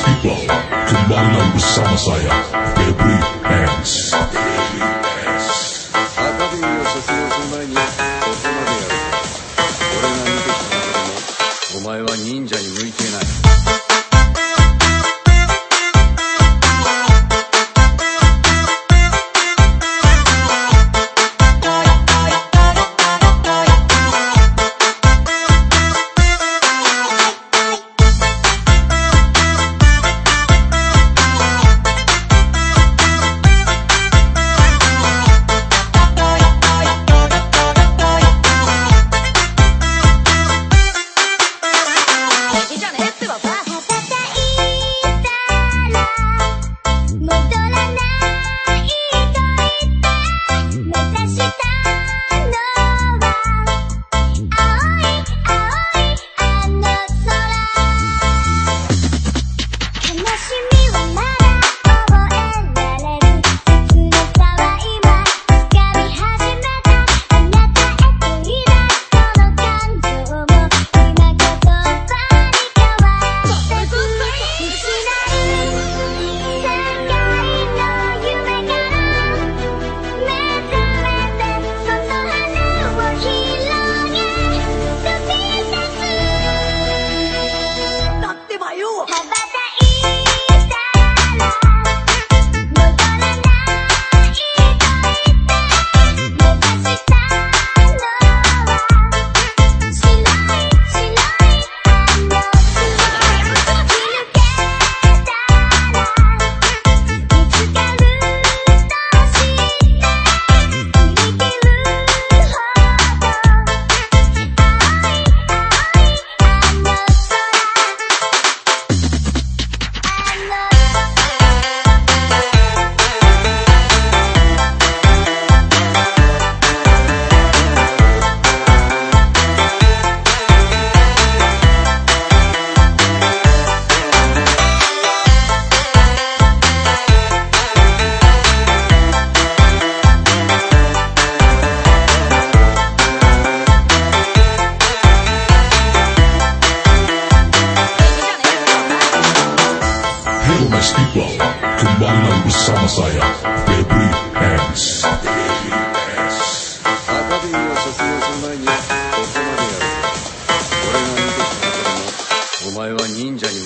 Podcast People Kembali lagi bersama saya Febri Hans お前は忍者に向いてない。Gentlemen speak up Kembali bersama saya Baby Hands お前は忍者に